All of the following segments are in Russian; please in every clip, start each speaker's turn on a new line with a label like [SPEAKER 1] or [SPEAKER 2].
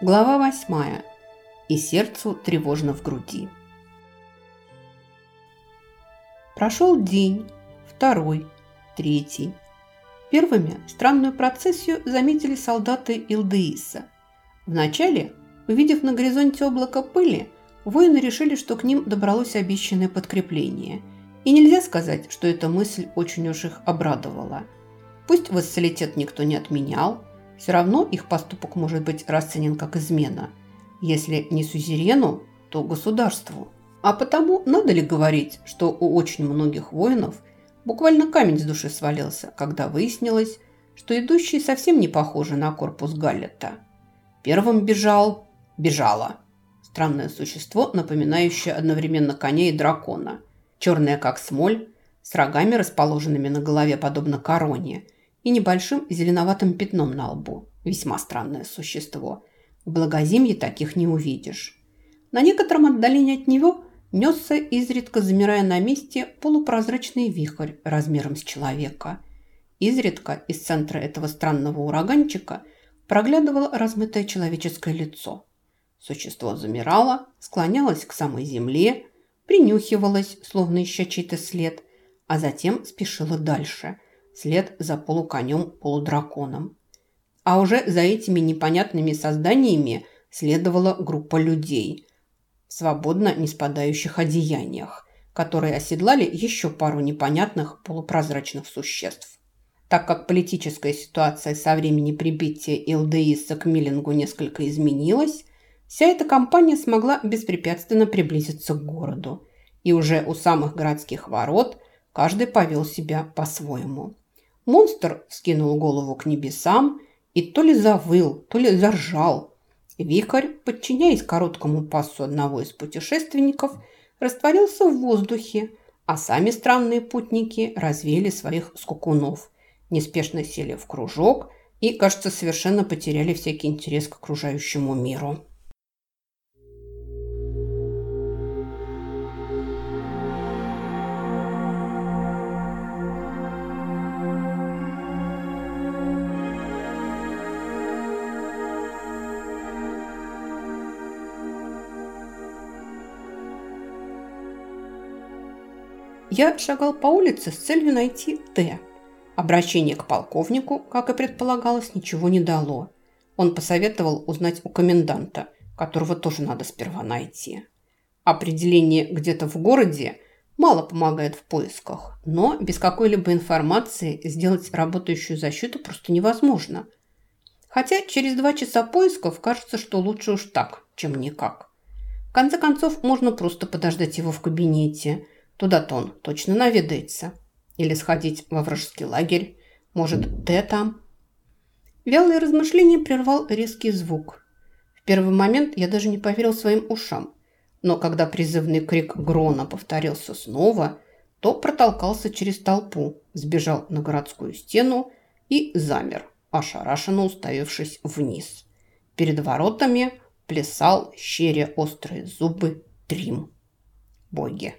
[SPEAKER 1] Глава восьмая. И сердцу тревожно в груди. Прошел день, второй, третий. Первыми странную процессию заметили солдаты Илдеиса. Вначале, увидев на горизонте облако пыли, воины решили, что к ним добралось обещанное подкрепление. И нельзя сказать, что эта мысль очень уж их обрадовала. Пусть вассалитет никто не отменял, все равно их поступок может быть расценен как измена. Если не сузерену, то государству. А потому надо ли говорить, что у очень многих воинов буквально камень с души свалился, когда выяснилось, что идущие совсем не похожи на корпус Галлета. Первым бежал... бежала. Странное существо, напоминающее одновременно коня и дракона. Черное, как смоль, с рогами, расположенными на голове, подобно короне – и небольшим зеленоватым пятном на лбу. Весьма странное существо. В благозимье таких не увидишь. На некотором отдалении от него несся, изредка замирая на месте, полупрозрачный вихрь размером с человека. Изредка из центра этого странного ураганчика проглядывало размытое человеческое лицо. Существо замирало, склонялось к самой земле, принюхивалось, словно ища чей-то след, а затем спешило дальше – след за полуконем-полудраконом. А уже за этими непонятными созданиями следовала группа людей в свободно не спадающих одеяниях, которые оседлали еще пару непонятных полупрозрачных существ. Так как политическая ситуация со времени прибытия Илдеиса к Миллингу несколько изменилась, вся эта компания смогла беспрепятственно приблизиться к городу. И уже у самых городских ворот каждый повел себя по-своему. Монстр скинул голову к небесам и то ли завыл, то ли заржал. Викарь, подчиняясь короткому пассу одного из путешественников, растворился в воздухе, а сами странные путники развеяли своих скукунов, неспешно сели в кружок и, кажется, совершенно потеряли всякий интерес к окружающему миру. Я шагал по улице с целью найти Т. Обращение к полковнику, как и предполагалось, ничего не дало. Он посоветовал узнать у коменданта, которого тоже надо сперва найти. Определение где-то в городе мало помогает в поисках, но без какой-либо информации сделать работающую защиту просто невозможно. Хотя через два часа поисков кажется, что лучше уж так, чем никак. В конце концов, можно просто подождать его в кабинете – Туда-то он точно наведается. Или сходить во вражеский лагерь. Может, Т там? Вялые размышления прервал резкий звук. В первый момент я даже не поверил своим ушам. Но когда призывный крик Грона повторился снова, то протолкался через толпу, сбежал на городскую стену и замер, ошарашенно уставившись вниз. Перед воротами плясал, щеря острые зубы, Трим. Боги!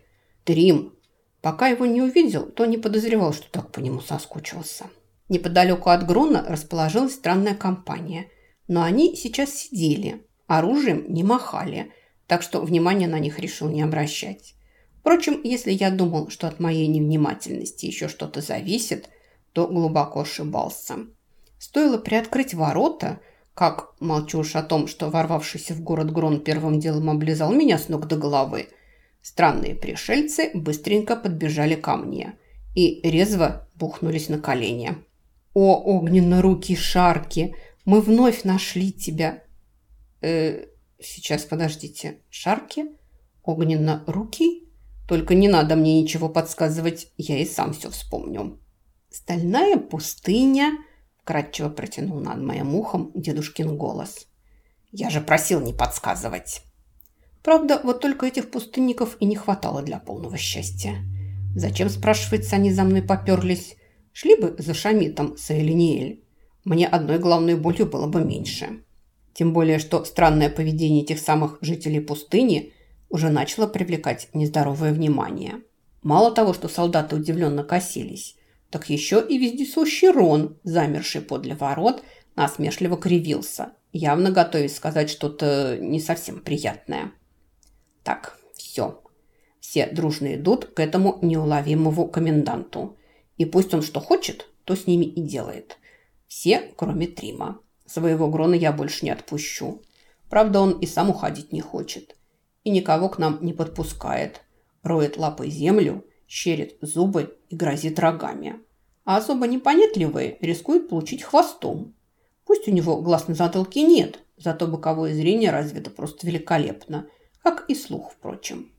[SPEAKER 1] Трим. Пока его не увидел, то не подозревал, что так по нему соскучился. Неподалеку от Грона расположилась странная компания. Но они сейчас сидели, оружием не махали, так что внимания на них решил не обращать. Впрочем, если я думал, что от моей невнимательности еще что-то зависит, то глубоко ошибался. Стоило приоткрыть ворота, как, молчу уж о том, что ворвавшийся в город Грон первым делом облизал меня с ног до головы, Странные пришельцы быстренько подбежали ко мне и резво бухнулись на колени. «О, огненно-руки Шарки, мы вновь нашли тебя!» «Э, сейчас, подождите, Шарки? Огненно-руки? Только не надо мне ничего подсказывать, я и сам все вспомню». «Стальная пустыня», – кратчево протянул над моим ухом дедушкин голос. «Я же просил не подсказывать». Правда, вот только этих пустынников и не хватало для полного счастья. Зачем, спрашивается, они за мной поперлись? Шли бы за Шамитом Саэлиниэль. Мне одной главной болью было бы меньше. Тем более, что странное поведение этих самых жителей пустыни уже начало привлекать нездоровое внимание. Мало того, что солдаты удивленно косились, так еще и вездесущий Рон, замерший подле ворот, насмешливо кривился, явно готовясь сказать что-то не совсем приятное. Так, все. Все дружно идут к этому неуловимому коменданту. И пусть он что хочет, то с ними и делает. Все, кроме Трима. Своего Грона я больше не отпущу. Правда, он и сам уходить не хочет. И никого к нам не подпускает. Роет лапой землю, щерит зубы и грозит рогами. А особо непонятливые рискуют получить хвостом. Пусть у него глаз на затылке нет, зато боковое зрение развито просто великолепно, как и слух, впрочем.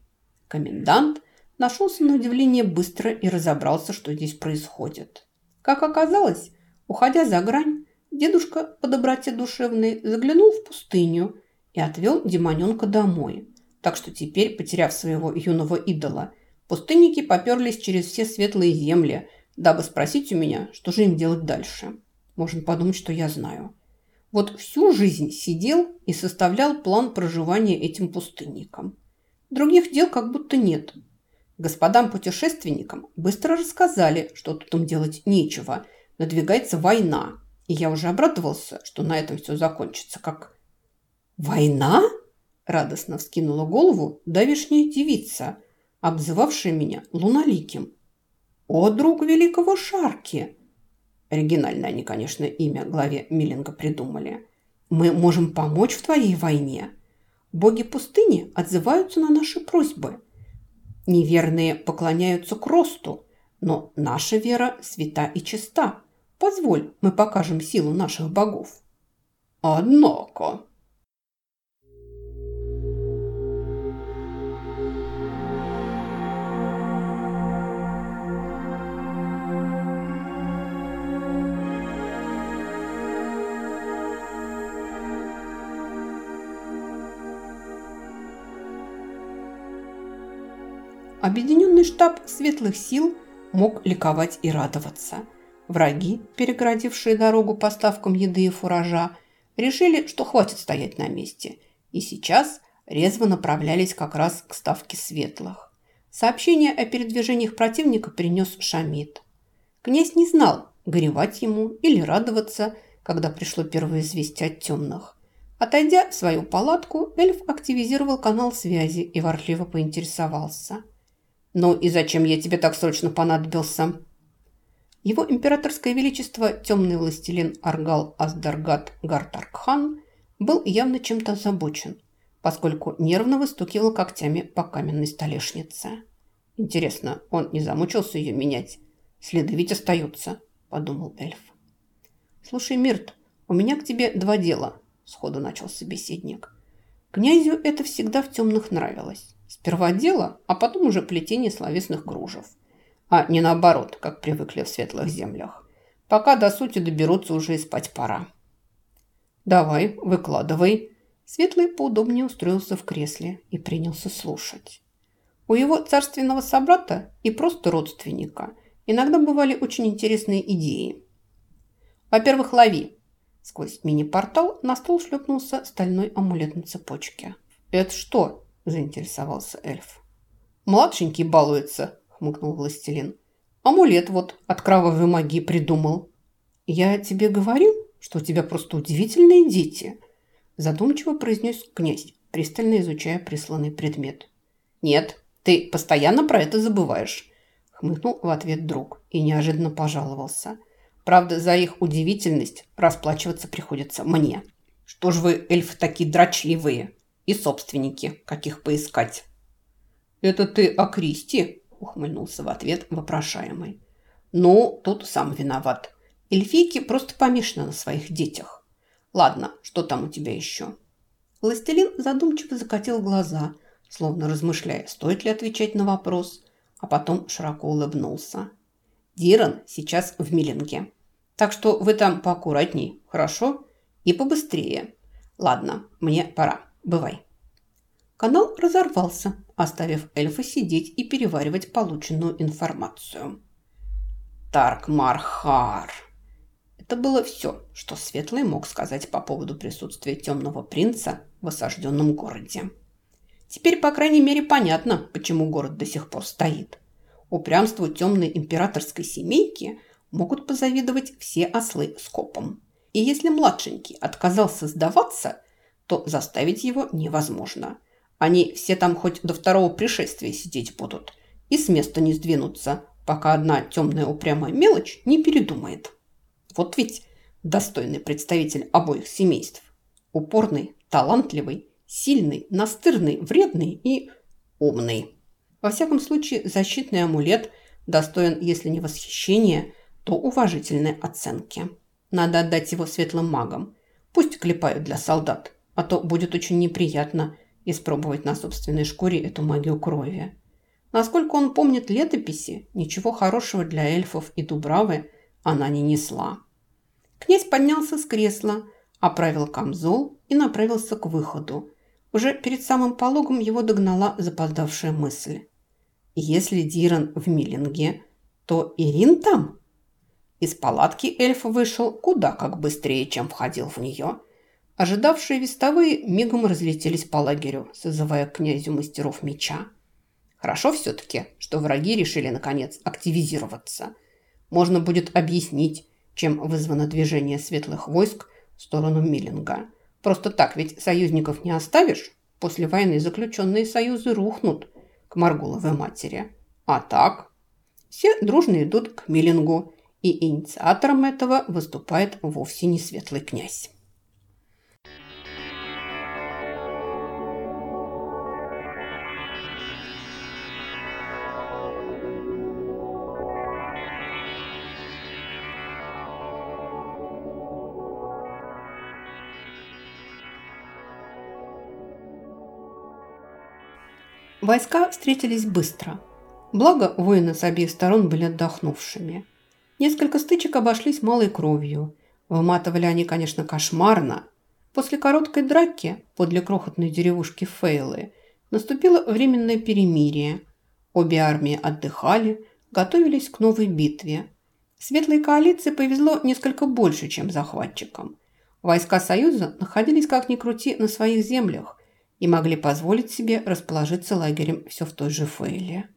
[SPEAKER 1] Комендант нашелся на удивление быстро и разобрался, что здесь происходит. Как оказалось, уходя за грань, дедушка по доброте душевной заглянул в пустыню и отвел демоненка домой. Так что теперь, потеряв своего юного идола, пустынники поперлись через все светлые земли, дабы спросить у меня, что же им делать дальше. Можно подумать, что я знаю. Вот всю жизнь сидел и составлял план проживания этим пустынникам. Других дел как будто нет. Господам путешественникам быстро рассказали, что тут им делать нечего. Надвигается война. И я уже обрадовался, что на этом все закончится, как... «Война?» – радостно вскинула голову давишняя девица, обзывавшая меня луналиким. «О, друг великого Шарки!» Оригинальное они, конечно, имя главе Миллинга придумали. «Мы можем помочь в твоей войне. Боги пустыни отзываются на наши просьбы. Неверные поклоняются к росту, но наша вера свята и чиста. Позволь, мы покажем силу наших богов». «Однако», Объединенный штаб светлых сил мог ликовать и радоваться. Враги, перегородившие дорогу поставкам еды и фуража, решили, что хватит стоять на месте, и сейчас резво направлялись как раз к ставке светлых. Сообщение о передвижениях противника принес Шамид. Князь не знал, горевать ему или радоваться, когда пришло первое известие от темных. Отойдя в свою палатку, эльф активизировал канал связи и ворчливо поинтересовался. «Ну и зачем я тебе так срочно понадобился?» Его императорское величество, темный властелин Аргал Аздаргат Гартаркхан, был явно чем-то озабочен, поскольку нервно выстукивал когтями по каменной столешнице. «Интересно, он не замучился ее менять? Следы ведь остаются», – подумал эльф. «Слушай, Мирт, у меня к тебе два дела», – сходу начал собеседник. Князю это всегда в темных нравилось. Сперва дело, а потом уже плетение словесных кружев. А не наоборот, как привыкли в светлых землях. Пока до сути доберутся, уже и спать пора. «Давай, выкладывай». Светлый поудобнее устроился в кресле и принялся слушать. У его царственного собрата и просто родственника иногда бывали очень интересные идеи. Во-первых, лови. Сквозь мини-портал на стол шлепнулся стальной амулет на цепочке. «Это что?» – заинтересовался эльф. «Младшенький балуется», – хмыкнул властелин. «Амулет вот от кровавой магии придумал». «Я тебе говорю, что у тебя просто удивительные дети», – задумчиво произнес князь, пристально изучая присланный предмет. «Нет, ты постоянно про это забываешь», – хмыкнул в ответ друг и неожиданно пожаловался. «Правда, за их удивительность расплачиваться приходится мне. Что ж вы, эльфы, такие дрочливые?» И собственники, каких поискать. «Это ты о Кристи?» – ухмыльнулся в ответ вопрошаемый. «Ну, тут сам виноват. Эльфийки просто помешаны на своих детях. Ладно, что там у тебя еще?» Властелин задумчиво закатил глаза, словно размышляя, стоит ли отвечать на вопрос, а потом широко улыбнулся. «Диран сейчас в Миллинге, так что вы там поаккуратней, хорошо? И побыстрее. Ладно, мне пора». Бывай. Канал разорвался, оставив эльфа сидеть и переваривать полученную информацию. Тарк Мархар. Это было все, что Светлый мог сказать по поводу присутствия темного принца в осажденном городе. Теперь, по крайней мере, понятно, почему город до сих пор стоит. Упрямству темной императорской семейки могут позавидовать все ослы с копом. И если младшенький отказался сдаваться, то заставить его невозможно. Они все там хоть до второго пришествия сидеть будут и с места не сдвинутся, пока одна темная упрямая мелочь не передумает. Вот ведь достойный представитель обоих семейств. Упорный, талантливый, сильный, настырный, вредный и умный. Во всяком случае, защитный амулет достоин, если не восхищения, то уважительной оценки. Надо отдать его светлым магам. Пусть клепают для солдат, а то будет очень неприятно испробовать на собственной шкуре эту магию крови. Насколько он помнит летописи, ничего хорошего для эльфов и Дубравы она не несла. Князь поднялся с кресла, оправил камзол и направился к выходу. Уже перед самым пологом его догнала запоздавшая мысль. Если Диран в Миллинге, то Ирин там? Из палатки эльф вышел куда как быстрее, чем входил в нее. Ожидавшие вестовые мигом разлетелись по лагерю, созывая князю мастеров меча. Хорошо все-таки, что враги решили, наконец, активизироваться. Можно будет объяснить, чем вызвано движение светлых войск в сторону Миллинга. Просто так ведь союзников не оставишь. После войны заключенные союзы рухнут к Маргуловой матери. А так, все дружно идут к Миллингу, и инициатором этого выступает вовсе не светлый князь. Войска встретились быстро. Благо, воины с обеих сторон были отдохнувшими. Несколько стычек обошлись малой кровью. Выматывали они, конечно, кошмарно. После короткой драки подле крохотной деревушки Фейлы наступило временное перемирие. Обе армии отдыхали, готовились к новой битве. Светлой коалиции повезло несколько больше, чем захватчикам. Войска Союза находились, как ни крути, на своих землях, и могли позволить себе расположиться лагерем все в той же Фейле.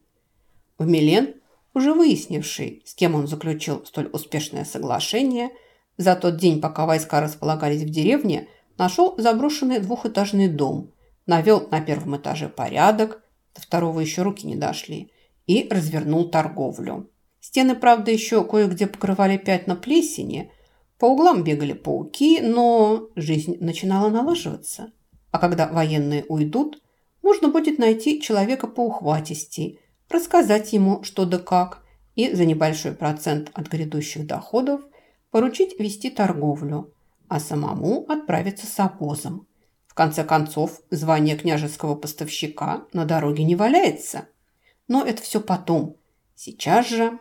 [SPEAKER 1] В Милен, уже выяснивший, с кем он заключил столь успешное соглашение, за тот день, пока войска располагались в деревне, нашел заброшенный двухэтажный дом, навел на первом этаже порядок, до второго еще руки не дошли, и развернул торговлю. Стены, правда, еще кое-где покрывали пятна плесени, по углам бегали пауки, но жизнь начинала налаживаться. А когда военные уйдут, можно будет найти человека по ухватисти, рассказать ему что да как и за небольшой процент от грядущих доходов поручить вести торговлю, а самому отправиться с обозом. В конце концов, звание княжеского поставщика на дороге не валяется. Но это все потом. Сейчас же...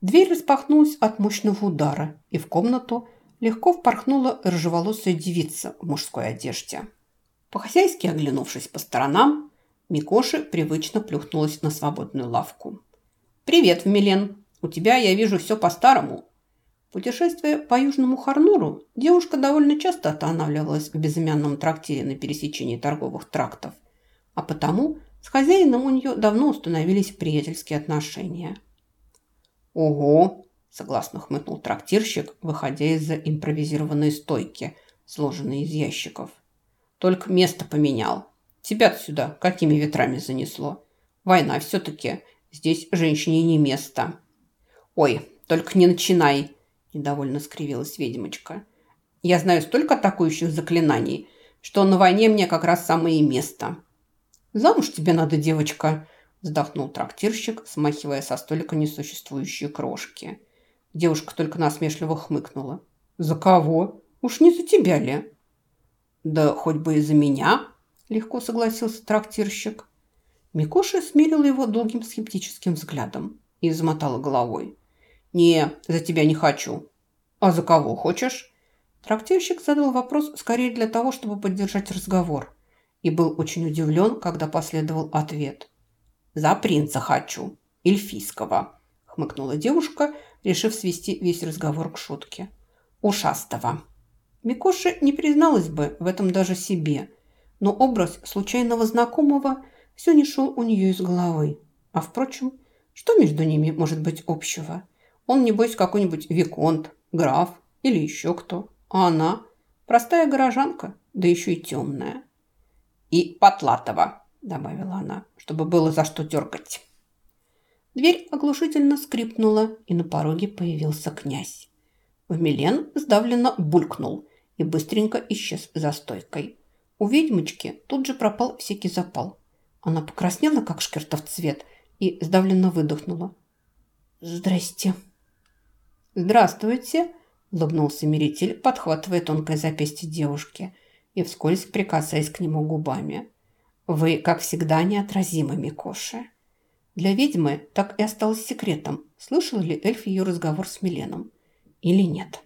[SPEAKER 1] Дверь распахнулась от мощного удара, и в комнату легко впорхнула рыжеволосая девица в мужской одежде. По-хозяйски оглянувшись по сторонам, Микоши привычно плюхнулась на свободную лавку. «Привет, Милен. У тебя, я вижу, все по-старому». Путешествуя по Южному Харнуру, девушка довольно часто останавливалась в безымянном трактире на пересечении торговых трактов, а потому с хозяином у нее давно установились приятельские отношения. «Ого!» – согласно хмыкнул трактирщик, выходя из-за импровизированной стойки, сложенной из ящиков. Только место поменял. тебя сюда какими ветрами занесло? Война все-таки. Здесь женщине не место. Ой, только не начинай, недовольно скривилась ведьмочка. Я знаю столько атакующих заклинаний, что на войне мне как раз самое место. Замуж тебе надо, девочка, вздохнул трактирщик, смахивая со столика несуществующие крошки. Девушка только насмешливо хмыкнула. «За кого? Уж не за тебя ли?» «Да хоть бы и за меня», – легко согласился трактирщик. Микоша смирила его долгим скептическим взглядом и замотала головой. «Не, за тебя не хочу». «А за кого хочешь?» Трактирщик задал вопрос скорее для того, чтобы поддержать разговор, и был очень удивлен, когда последовал ответ. «За принца хочу, эльфийского», – хмыкнула девушка, решив свести весь разговор к шутке. «Ушастого». Микоша не призналась бы в этом даже себе, но образ случайного знакомого все не шел у нее из головы. А впрочем, Что между ними может быть общего? Он, небось, какой-нибудь виконт, граф или еще кто. А она простая горожанка, да еще и темная. «И Потлатова», – добавила она, – «чтобы было за что дергать». Дверь оглушительно скрипнула, и на пороге появился князь. Вмелен сдавленно булькнул и быстренько исчез за стойкой. У ведьмочки тут же пропал всякий запал. Она покраснела, как шкертов цвет, и сдавленно выдохнула. «Здрасте».
[SPEAKER 2] «Здравствуйте», – улыбнулся миритель, подхватывая тонкое запястье девушки и вскользь прикасаясь к нему губами. «Вы, как всегда, неотразимы, Микоши». Для ведьмы так и осталось секретом, слышал ли эльф ее разговор с Миленом или нет.